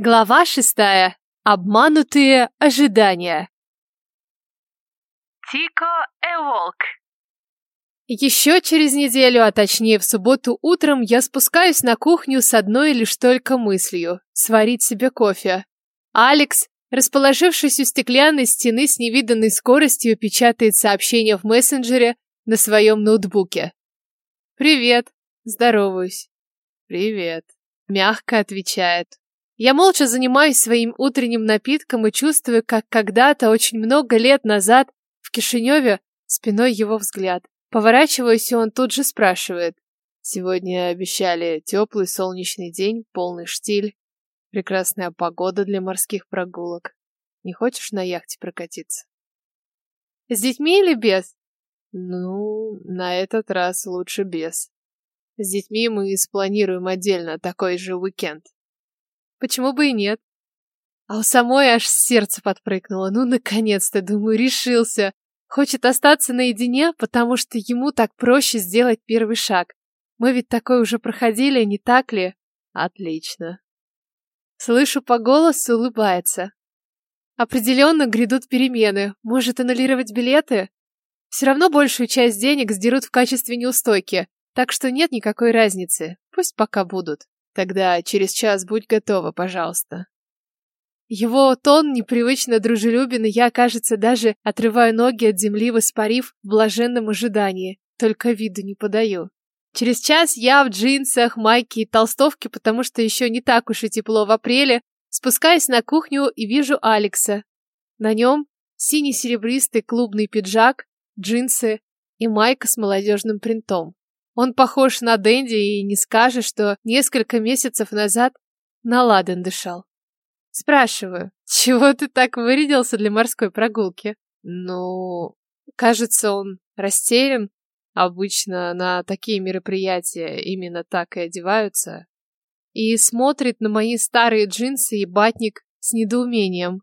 Глава шестая. Обманутые ожидания. Тико Эволк. Еще через неделю, а точнее в субботу утром, я спускаюсь на кухню с одной лишь только мыслью – сварить себе кофе. Алекс, расположившись у стеклянной стены с невиданной скоростью, печатает сообщение в мессенджере на своем ноутбуке. «Привет», здороваюсь. «Привет», мягко отвечает. Я молча занимаюсь своим утренним напитком и чувствую, как когда-то, очень много лет назад, в Кишиневе, спиной его взгляд. Поворачиваюсь, и он тут же спрашивает. Сегодня обещали теплый солнечный день, полный штиль, прекрасная погода для морских прогулок. Не хочешь на яхте прокатиться? С детьми или без? Ну, на этот раз лучше без. С детьми мы спланируем отдельно такой же уикенд. Почему бы и нет? А у самой аж сердце подпрыгнуло. Ну, наконец-то, думаю, решился. Хочет остаться наедине, потому что ему так проще сделать первый шаг. Мы ведь такое уже проходили, не так ли? Отлично. Слышу по голосу, улыбается. Определенно грядут перемены. Может аннулировать билеты? Все равно большую часть денег сдерут в качестве неустойки, так что нет никакой разницы. Пусть пока будут. Тогда через час будь готова, пожалуйста. Его тон непривычно дружелюбен, и я, кажется, даже отрываю ноги от земли, воспарив в блаженном ожидании. Только виду не подаю. Через час я в джинсах, майке и толстовке, потому что еще не так уж и тепло в апреле, спускаюсь на кухню и вижу Алекса. На нем синий-серебристый клубный пиджак, джинсы и майка с молодежным принтом. Он похож на Дэнди и не скажешь, что несколько месяцев назад на ладан дышал. Спрашиваю, чего ты так вырядился для морской прогулки? Ну, кажется, он растерян. Обычно на такие мероприятия именно так и одеваются. И смотрит на мои старые джинсы и батник с недоумением.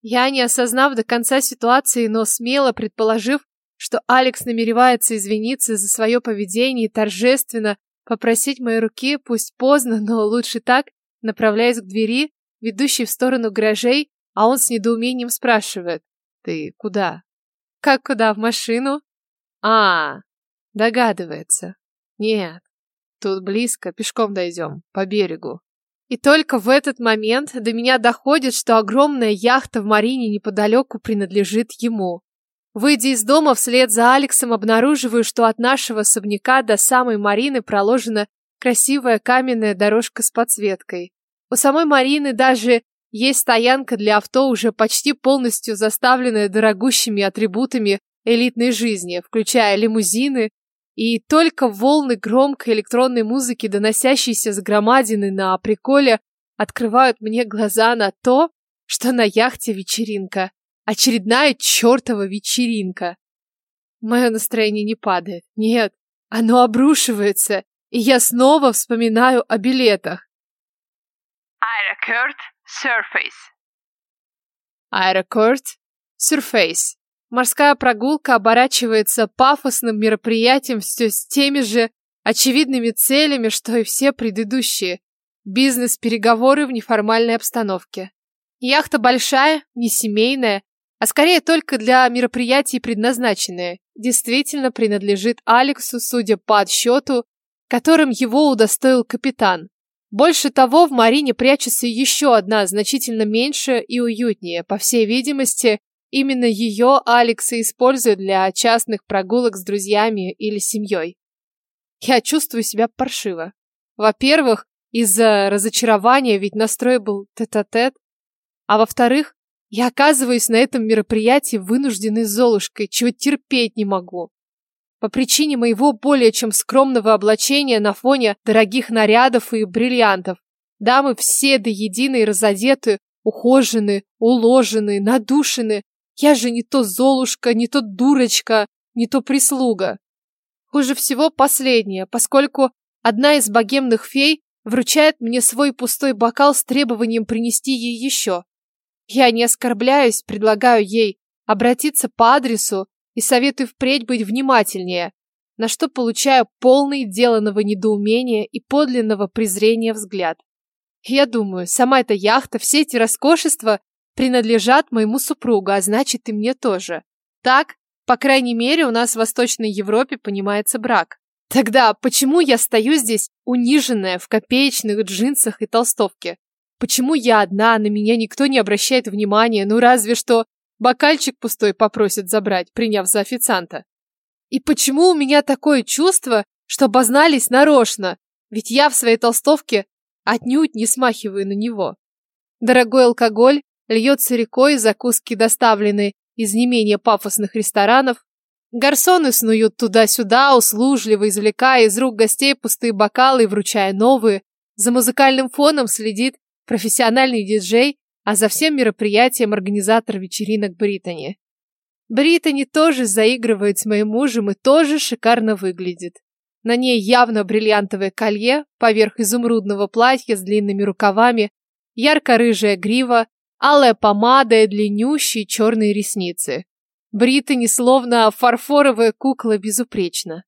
Я, не осознав до конца ситуации, но смело предположив, что Алекс намеревается извиниться за свое поведение и торжественно попросить моей руки, пусть поздно, но лучше так, направляясь к двери, ведущей в сторону гаражей, а он с недоумением спрашивает. «Ты куда?» «Как куда? В машину?» «А, догадывается. Нет, тут близко, пешком дойдем, по берегу». И только в этот момент до меня доходит, что огромная яхта в марине неподалеку принадлежит ему. Выйдя из дома вслед за Алексом, обнаруживаю, что от нашего особняка до самой Марины проложена красивая каменная дорожка с подсветкой. У самой Марины даже есть стоянка для авто, уже почти полностью заставленная дорогущими атрибутами элитной жизни, включая лимузины, и только волны громкой электронной музыки, доносящиеся с громадины на приколе, открывают мне глаза на то, что на яхте вечеринка. Очередная чертова вечеринка. Мое настроение не падает. Нет, оно обрушивается, и я снова вспоминаю о билетах. Аэрокорт Surface. Аэрокорт Surface. Морская прогулка оборачивается пафосным мероприятием все с теми же очевидными целями, что и все предыдущие. Бизнес-переговоры в неформальной обстановке. Яхта большая, не семейная, а скорее только для мероприятий предназначенная, действительно принадлежит Алексу, судя по отсчету, которым его удостоил капитан. Больше того, в Марине прячется еще одна, значительно меньше и уютнее. По всей видимости, именно ее Алекс использует для частных прогулок с друзьями или семьей. Я чувствую себя паршиво. Во-первых, из-за разочарования, ведь настрой был тет-а-тет. -тет. А во-вторых, я оказываюсь на этом мероприятии вынужденной Золушкой, чего терпеть не могу. По причине моего более чем скромного облачения на фоне дорогих нарядов и бриллиантов. Дамы все до единой разодеты, ухожены, уложены, надушены. Я же не то Золушка, не то дурочка, не то прислуга. Хуже всего последнее, поскольку одна из богемных фей вручает мне свой пустой бокал с требованием принести ей еще. Я не оскорбляюсь, предлагаю ей обратиться по адресу и советую впредь быть внимательнее, на что получаю полный деланного недоумения и подлинного презрения взгляд. Я думаю, сама эта яхта, все эти роскошества принадлежат моему супругу, а значит и мне тоже. Так, по крайней мере, у нас в Восточной Европе понимается брак. Тогда почему я стою здесь, униженная, в копеечных джинсах и толстовке? Почему я одна, на меня никто не обращает внимания, ну разве что бокальчик пустой попросит забрать, приняв за официанта? И почему у меня такое чувство, что обознались нарочно, ведь я в своей толстовке отнюдь не смахиваю на него. Дорогой алкоголь льется рекой, закуски доставлены из не менее пафосных ресторанов. Гарсоны снуют туда-сюда, услужливо извлекая из рук гостей пустые бокалы и вручая новые. За музыкальным фоном следит профессиональный диджей, а за всем мероприятием организатор вечеринок Британи. Британи тоже заигрывает с моим мужем и тоже шикарно выглядит. На ней явно бриллиантовое колье, поверх изумрудного платья с длинными рукавами, ярко-рыжая грива, алая помада и длиннющие черные ресницы. Британи словно фарфоровая кукла безупречна.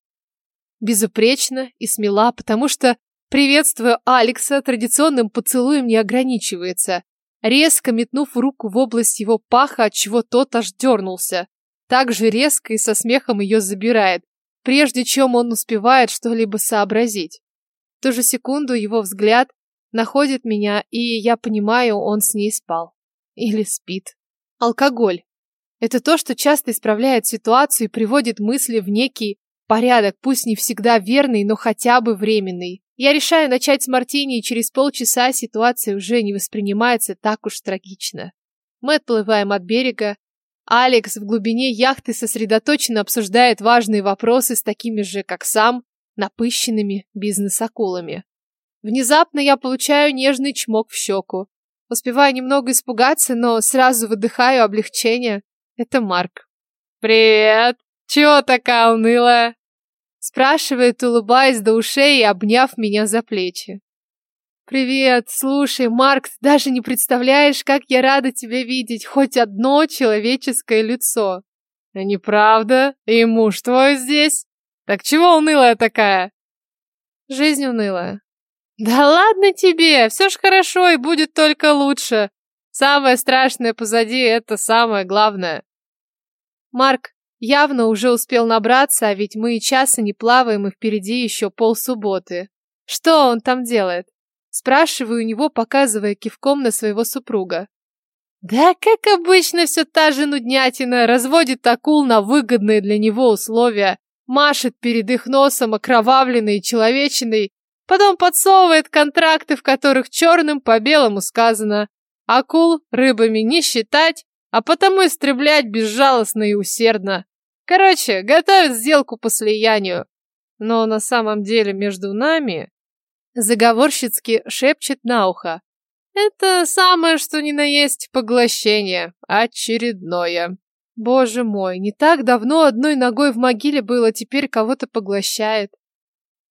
Безупречна и смела, потому что, приветствуя Алекса, традиционным поцелуем не ограничивается, резко метнув руку в область его паха, от чего тот аж дернулся. Так же резко и со смехом ее забирает, прежде чем он успевает что-либо сообразить. В ту же секунду его взгляд находит меня, и я понимаю, он с ней спал. Или спит. Алкоголь. Это то, что часто исправляет ситуацию и приводит мысли в некий порядок, пусть не всегда верный, но хотя бы временный. Я решаю начать с мартини, и через полчаса ситуация уже не воспринимается так уж трагично. Мы отплываем от берега, Алекс в глубине яхты сосредоточенно обсуждает важные вопросы с такими же, как сам, напыщенными бизнес-акулами. Внезапно я получаю нежный чмок в щеку. Успеваю немного испугаться, но сразу выдыхаю облегчение. Это Марк. «Привет! Чего такая унылая?» Спрашивает, улыбаясь до ушей и обняв меня за плечи. «Привет! Слушай, Марк, ты даже не представляешь, как я рада тебя видеть, хоть одно человеческое лицо!» «А неправда? И муж твой здесь? Так чего унылая такая?» «Жизнь унылая». «Да ладно тебе! Все ж хорошо и будет только лучше. Самое страшное позади — это самое главное». Марк явно уже успел набраться, а ведь мы и часа не плаваем, и впереди еще полсубботы. Что он там делает? Спрашиваю у него, показывая кивком на своего супруга. Да, как обычно, все та же нуднятина, разводит акул на выгодные для него условия, машет перед их носом окровавленной человечиной, потом подсовывает контракты, в которых черным по белому сказано «Акул рыбами не считать, а потому истреблять безжалостно и усердно». Короче, готовит сделку по слиянию. Но на самом деле между нами Заговорщицки шепчет на ухо. Это самое, что ни на есть поглощение. Очередное. Боже мой, не так давно одной ногой в могиле было, теперь кого-то поглощает.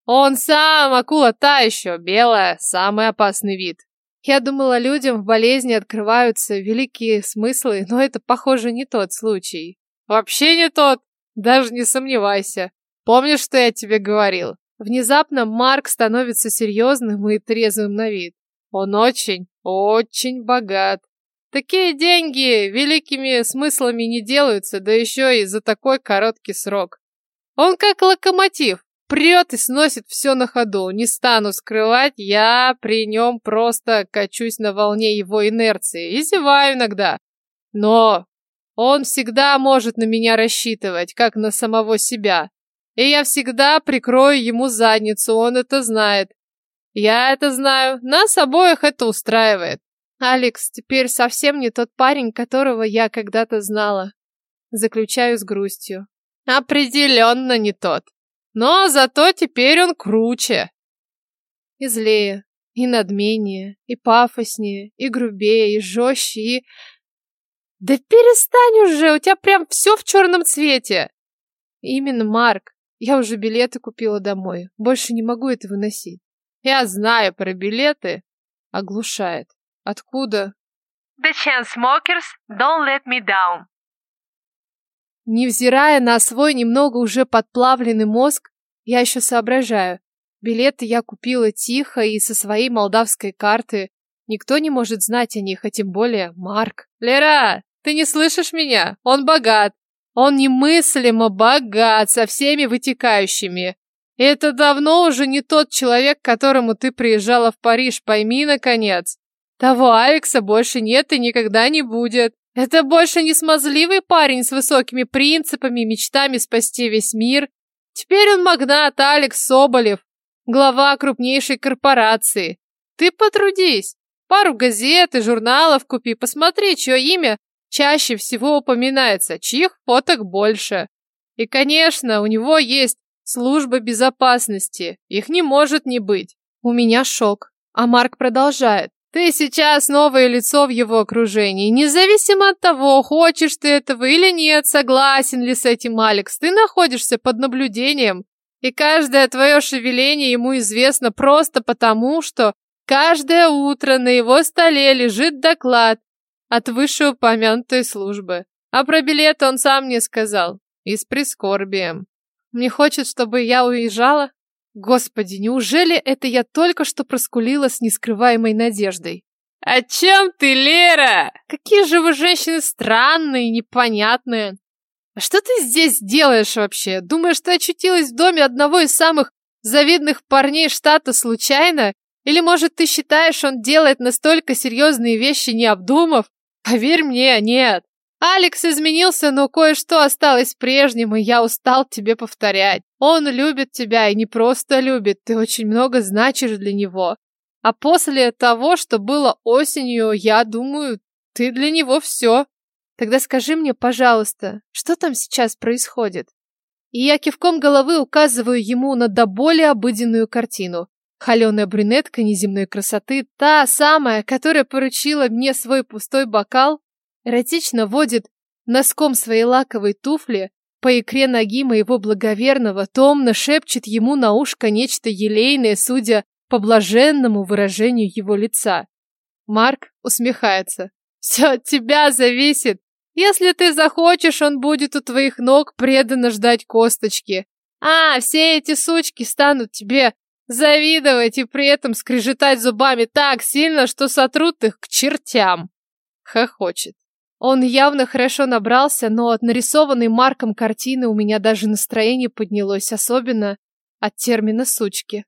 Он сам, акула та еще, белая, самый опасный вид. Я думала, людям в болезни открываются великие смыслы, но это, похоже, не тот случай. Вообще не тот, даже не сомневайся. Помнишь, что я тебе говорил? Внезапно Марк становится серьезным и трезвым на вид. Он очень, очень богат. Такие деньги великими смыслами не делаются, да еще и за такой короткий срок. Он как локомотив, прет и сносит все на ходу. Не стану скрывать, я при нем просто качусь на волне его инерции и зеваю иногда. Но он всегда может на меня рассчитывать, как на самого себя. И я всегда прикрою ему задницу, он это знает. Я это знаю, нас обоих это устраивает. Алекс теперь совсем не тот парень, которого я когда-то знала. Заключаю с грустью. Определенно не тот. Но зато теперь он круче. И злее, и надменнее, и пафоснее, и грубее, и жестче, и... Да перестань уже, у тебя прям все в черном цвете. Именно, Марк. Я уже билеты купила домой. Больше не могу это выносить. Я знаю про билеты. Оглушает. Откуда? The Chainsmokers, Don't Let Me Down. Невзирая на свой немного уже подплавленный мозг, я еще соображаю. Билеты я купила тихо и со своей молдавской карты. Никто не может знать о них, а тем более Марк. Лера, ты не слышишь меня? Он богат. Он немыслимо богат, со всеми вытекающими. Это давно уже не тот человек, к которому ты приезжала в Париж, пойми, наконец. Того Алекса больше нет и никогда не будет. Это больше не смазливый парень с высокими принципами и мечтами спасти весь мир. Теперь он магнат Алекс Соболев, глава крупнейшей корпорации. Ты потрудись. Пару газет и журналов купи, посмотри, чье имя чаще всего упоминается, чьих фоток больше. И, конечно, у него есть служба безопасности. Их не может не быть. У меня шок. А Марк продолжает. Ты сейчас новое лицо в его окружении. Независимо от того, хочешь ты этого или нет, согласен ли с этим Алекс, ты находишься под наблюдением. И каждое твое шевеление ему известно просто потому, что каждое утро на его столе лежит доклад от вышеупомянутой службы. А про билет он сам не сказал. И с прискорбием. Мне хочет, чтобы я уезжала? Господи, неужели это я только что проскулила с нескрываемой надеждой? «О чем ты, Лера? Какие же вы женщины странные, непонятные. А что ты здесь делаешь вообще? Думаешь, ты очутилась в доме одного из самых завидных парней штата случайно? Или, может, ты считаешь, он делает настолько серьезные вещи, не обдумав? Поверь мне, нет. Алекс изменился, но кое-что осталось прежним, и я устал тебе повторять. Он любит тебя и не просто любит, ты очень много значишь для него. А после того, что было осенью, я думаю, ты для него все. Тогда скажи мне, пожалуйста, что там сейчас происходит? И я кивком головы указываю ему на до более обыденную картину. Холеная брюнетка неземной красоты, та самая, которая поручила мне свой пустой бокал, эротично водит носком своей лаковой туфли по икре ноги моего благоверного, томно шепчет ему на ушко нечто елейное, судя по блаженному выражению его лица. Марк усмехается. «Все от тебя зависит. Если ты захочешь, он будет у твоих ног преданно ждать косточки. А, все эти сучки станут тебе завидовать и при этом скрежетать зубами так сильно, что сотрут их к чертям!» Хохочет. Он явно хорошо набрался, но от нарисованной Марком картины у меня даже настроение поднялось, особенно от термина «сучки».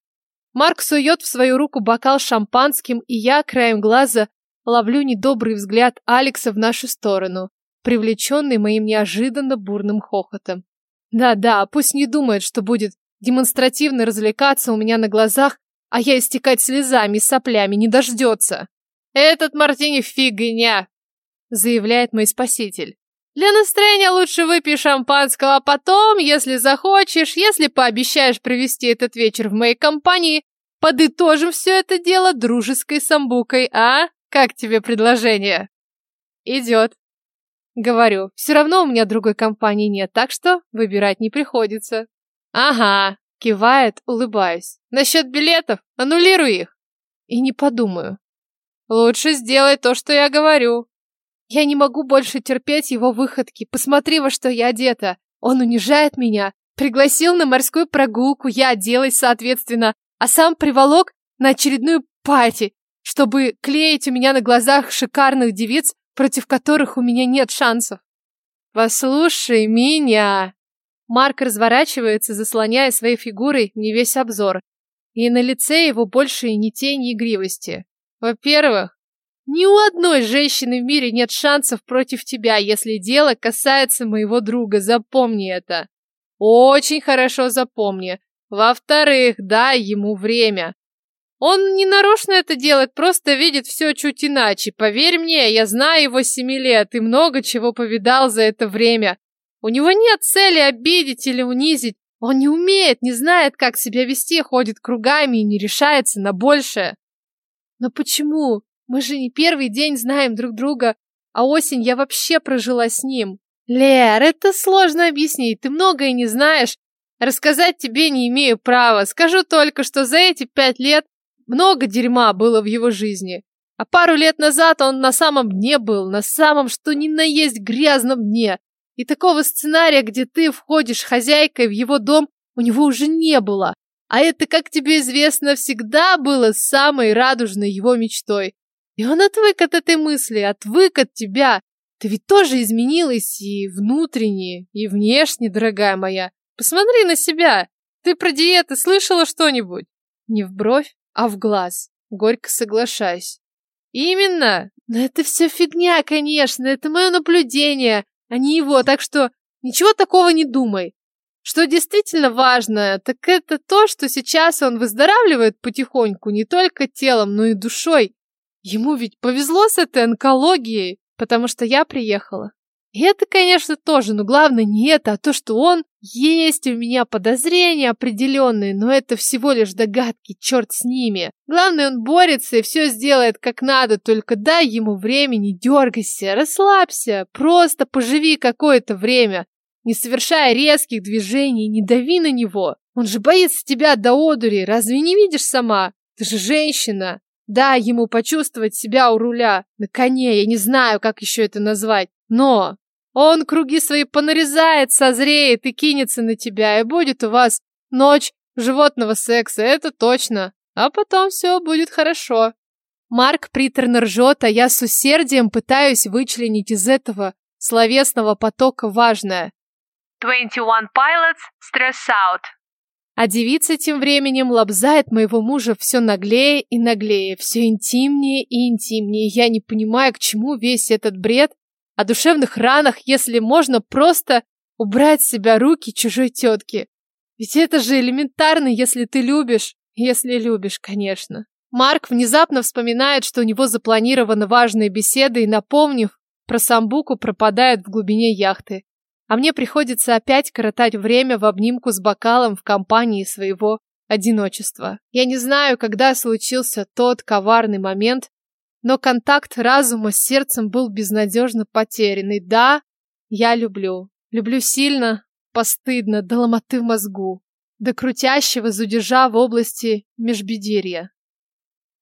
Марк сует в свою руку бокал шампанским, и я, краем глаза, ловлю недобрый взгляд Алекса в нашу сторону, привлеченный моим неожиданно бурным хохотом. Да-да, пусть не думает, что будет демонстративно развлекаться у меня на глазах, а я истекать слезами и соплями не дождется. Этот мартини фигня, заявляет мой спаситель. Для настроения лучше выпей шампанского, а потом, если захочешь, если пообещаешь провести этот вечер в моей компании, подытожим все это дело дружеской самбукой, а? Как тебе предложение? Идет. Говорю, все равно у меня другой компании нет, так что выбирать не приходится. Ага, кивает, улыбаюсь. Насчет билетов, аннулируй их. И не подумаю. Лучше сделай то, что я говорю. Я не могу больше терпеть его выходки. Посмотри, во что я одета. Он унижает меня. Пригласил на морскую прогулку, я оделась соответственно, а сам приволок на очередную пати, чтобы клеить у меня на глазах шикарных девиц, против которых у меня нет шансов. Послушай меня. Марк разворачивается, заслоняя своей фигурой мне весь обзор. И на лице его больше ни тени игривости. Во-первых, ни у одной женщины в мире нет шансов против тебя, если дело касается моего друга. Запомни это. Очень хорошо запомни. Во-вторых, дай ему время. Он не нарочно это делает, просто видит все чуть иначе. Поверь мне, я знаю его семи лет и много чего повидал за это время. У него нет цели обидеть или унизить. Он не умеет, не знает, как себя вести, ходит кругами и не решается на большее. Но почему? Мы же не первый день знаем друг друга, а осень я вообще прожила с ним. Лер, это сложно объяснить, ты многое не знаешь. Рассказать тебе не имею права. Скажу только, что за эти пять лет много дерьма было в его жизни. А пару лет назад он на самом дне был, на самом что ни на есть грязном дне. И такого сценария, где ты входишь хозяйкой в его дом, у него уже не было. А это, как тебе известно, всегда было самой радужной его мечтой. И он отвык от этой мысли, отвык от тебя. Ты ведь тоже изменилась и внутренне, и внешне, дорогая моя. Посмотри на себя. Ты про диеты слышала что-нибудь? Не в бровь, а в глаз. Горько соглашаюсь. Именно. Но это все фигня, конечно. Это мое наблюдение, а не его. Так что ничего такого не думай. Что действительно важно, так это то, что сейчас он выздоравливает потихоньку не только телом, но и душой. Ему ведь повезло с этой онкологией, потому что я приехала. И это, конечно, тоже, но главное не это, а то, что он... Есть у меня подозрения определенные, но это всего лишь догадки, черт с ними. Главное, он борется и все сделает как надо, только дай ему времени, дергайся, расслабься, просто поживи какое-то время, не совершая резких движений, не дави на него. Он же боится тебя до одури, разве не видишь сама? Ты же женщина. Дай ему почувствовать себя у руля, на коне, я не знаю, как еще это назвать. Но он круги свои понарезает, созреет и кинется на тебя, и будет у вас ночь животного секса, это точно. А потом все будет хорошо. Марк приторно ржет, а я с усердием пытаюсь вычленить из этого словесного потока важное. 21 pilots stress out. А девица тем временем лобзает моего мужа все наглее и наглее, все интимнее и интимнее. Я не понимаю, к чему весь этот бред о душевных ранах, если можно просто убрать с себя руки чужой тетки. Ведь это же элементарно, если ты любишь. Если любишь, конечно. Марк внезапно вспоминает, что у него запланированы важные беседы и, напомнив про самбуку, пропадает в глубине яхты. А мне приходится опять коротать время в обнимку с бокалом в компании своего одиночества. Я не знаю, когда случился тот коварный момент, но контакт разума с сердцем был безнадежно потерянный. Да, я люблю. Люблю сильно, постыдно, до ломоты в мозгу, до крутящего зудежа в области межбедерья.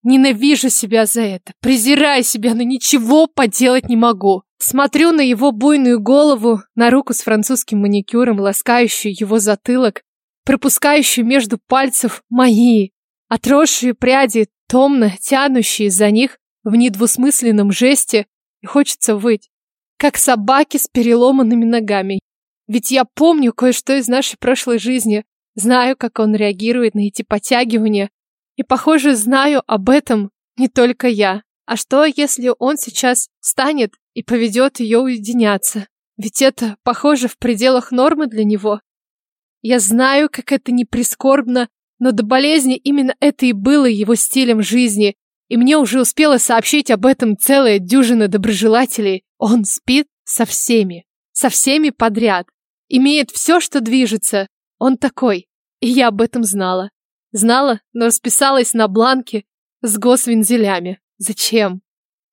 Ненавижу себя за это, презираю себя, но ничего поделать не могу. Смотрю на его буйную голову, на руку с французским маникюром, ласкающую его затылок, пропускающую между пальцев мои, отросшие пряди, томно тянущие за них в недвусмысленном жесте, и хочется выть, как собаки с переломанными ногами. Ведь я помню кое-что из нашей прошлой жизни, знаю, как он реагирует на эти подтягивания, и, похоже, знаю об этом не только я. А что, если он сейчас станет и поведет ее уединяться? Ведь это, похоже, в пределах нормы для него. Я знаю, как это не прискорбно, но до болезни именно это и было его стилем жизни, и мне уже успела сообщить об этом целая дюжина доброжелателей. Он спит со всеми, со всеми подряд, имеет все, что движется. Он такой, и я об этом знала. Знала, но расписалась на бланке с госвензелями. Зачем?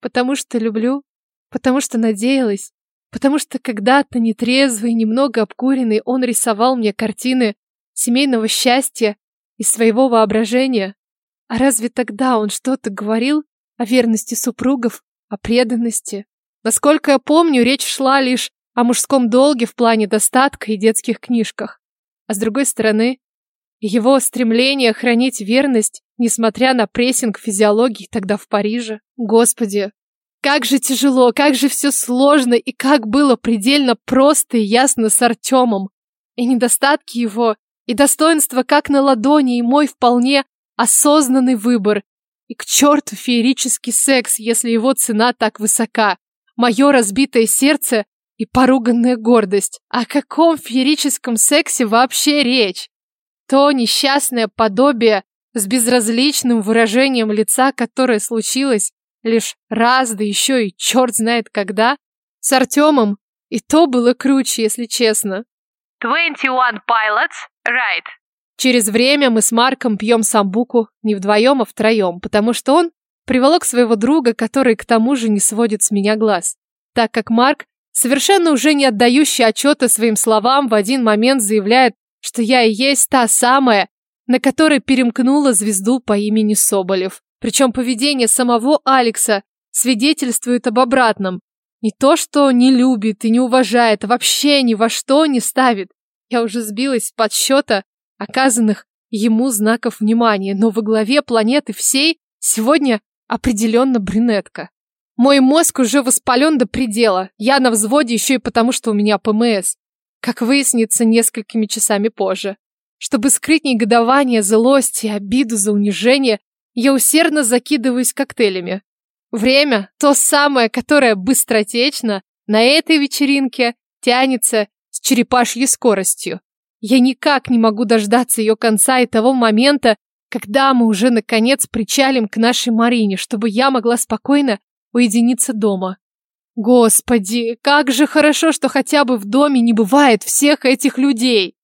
Потому что люблю, потому что надеялась, потому что когда-то нетрезвый, немного обкуренный, он рисовал мне картины семейного счастья из своего воображения. А разве тогда он что-то говорил о верности супругов, о преданности? Насколько я помню, речь шла лишь о мужском долге в плане достатка и детских книжках. А с другой стороны, его стремление хранить верность, несмотря на прессинг физиологии тогда в Париже. Господи, как же тяжело, как же все сложно и как было предельно просто и ясно с Артемом. И недостатки его, и достоинства как на ладони, и мой вполне осознанный выбор. И к черту феерический секс, если его цена так высока. Мое разбитое сердце и поруганная гордость. О каком феерическом сексе вообще речь? То несчастное подобие с безразличным выражением лица, которое случилось лишь раз, да еще и черт знает когда, с Артемом, и то было круче, если честно. 21 pilots, right. Через время мы с Марком пьем самбуку не вдвоем, а втроем, потому что он приволок своего друга, который к тому же не сводит с меня глаз. Так как Марк, совершенно уже не отдающий отчета своим словам, в один момент заявляет, что я и есть та самая, на которой перемкнула звезду по имени Соболев. Причем поведение самого Алекса свидетельствует об обратном. Не то, что не любит и не уважает, вообще ни во что не ставит. Я уже сбилась с подсчета оказанных ему знаков внимания, но во главе планеты всей сегодня определенно брюнетка. Мой мозг уже воспален до предела. Я на взводе еще и потому, что у меня ПМС. Как выяснится несколькими часами позже. Чтобы скрыть негодование, злость и обиду за унижение, я усердно закидываюсь коктейлями. Время, то самое, которое быстротечно, на этой вечеринке тянется с черепашьей скоростью. Я никак не могу дождаться ее конца и того момента, когда мы уже наконец причалим к нашей Марине, чтобы я могла спокойно уединиться дома. Господи, как же хорошо, что хотя бы в доме не бывает всех этих людей.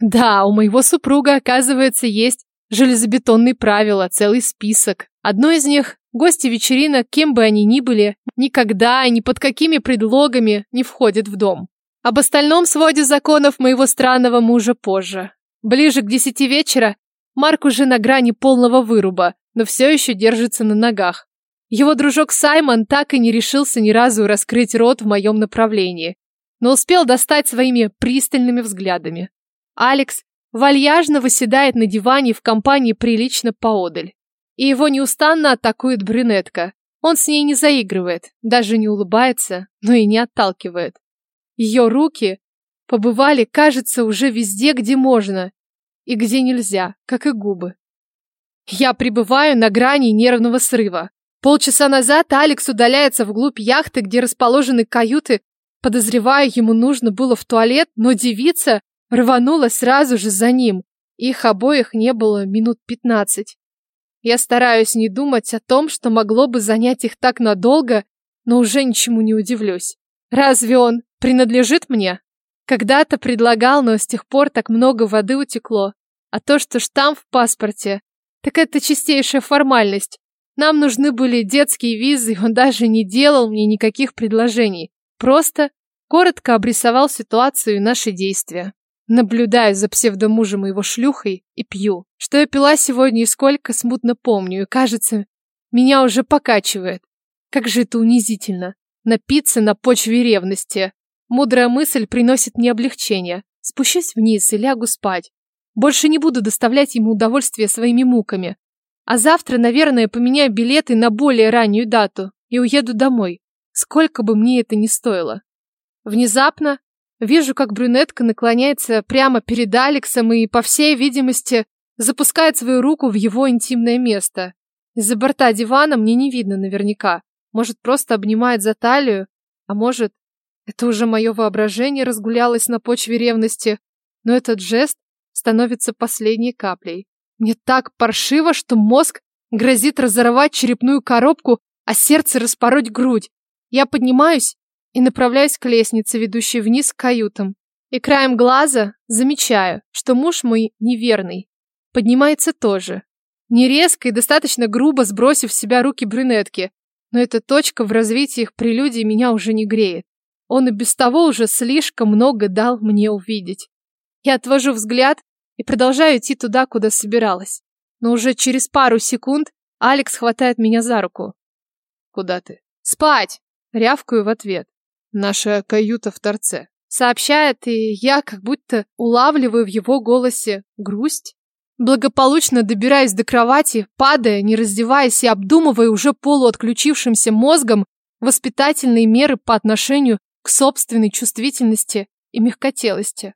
Да, у моего супруга, оказывается, есть железобетонные правила, целый список. Одно из них – гости вечеринок, кем бы они ни были, никогда и ни под какими предлогами не входят в дом. Об остальном своде законов моего странного мужа позже. Ближе к десяти вечера Марк уже на грани полного выруба, но все еще держится на ногах. Его дружок Саймон так и не решился ни разу раскрыть рот в моем направлении, но успел достать своими пристальными взглядами. Алекс вальяжно выседает на диване в компании прилично поодаль. И его неустанно атакует брюнетка. Он с ней не заигрывает, даже не улыбается, но и не отталкивает. Ее руки побывали, кажется, уже везде, где можно и где нельзя, как и губы. Я пребываю на грани нервного срыва. Полчаса назад Алекс удаляется вглубь яхты, где расположены каюты. Подозреваю, ему нужно было в туалет, но девица рванула сразу же за ним. Их обоих не было минут пятнадцать. Я стараюсь не думать о том, что могло бы занять их так надолго, но уже ничему не удивлюсь. Разве он принадлежит мне? Когда-то предлагал, но с тех пор так много воды утекло. А то, что штамп в паспорте, так это чистейшая формальность. Нам нужны были детские визы, и он даже не делал мне никаких предложений. Просто коротко обрисовал ситуацию и наши действия. Наблюдаю за псевдомужем и его шлюхой и пью. Что я пила сегодня и сколько, смутно помню, и кажется, меня уже покачивает. Как же это унизительно. Напиться на почве ревности. Мудрая мысль приносит мне облегчение. Спущусь вниз и лягу спать. Больше не буду доставлять ему удовольствие своими муками. А завтра, наверное, поменяю билеты на более раннюю дату и уеду домой, сколько бы мне это ни стоило. Внезапно вижу, как брюнетка наклоняется прямо перед Алексом и, по всей видимости, запускает свою руку в его интимное место. Из-за борта дивана мне не видно наверняка. Может, просто обнимает за талию, а может, это уже мое воображение разгулялось на почве ревности, но этот жест становится последней каплей. Мне так паршиво, что мозг грозит разорвать черепную коробку, а сердце распороть грудь. Я поднимаюсь и направляюсь к лестнице, ведущей вниз к каютам. И краем глаза замечаю, что муж мой неверный. Поднимается тоже. Не резко и достаточно грубо сбросив с себя руки брюнетки, но эта точка в развитии их прелюдий меня уже не греет. Он и без того уже слишком много дал мне увидеть. Я отвожу взгляд и продолжаю идти туда, куда собиралась. Но уже через пару секунд Алекс хватает меня за руку. «Куда ты?» «Спать!» — рявкаю в ответ. «Наша каюта в торце», — сообщает, и я как будто улавливаю в его голосе грусть. Благополучно добираюсь до кровати, падая, не раздеваясь и обдумывая уже полуотключившимся мозгом воспитательные меры по отношению к собственной чувствительности и мягкотелости.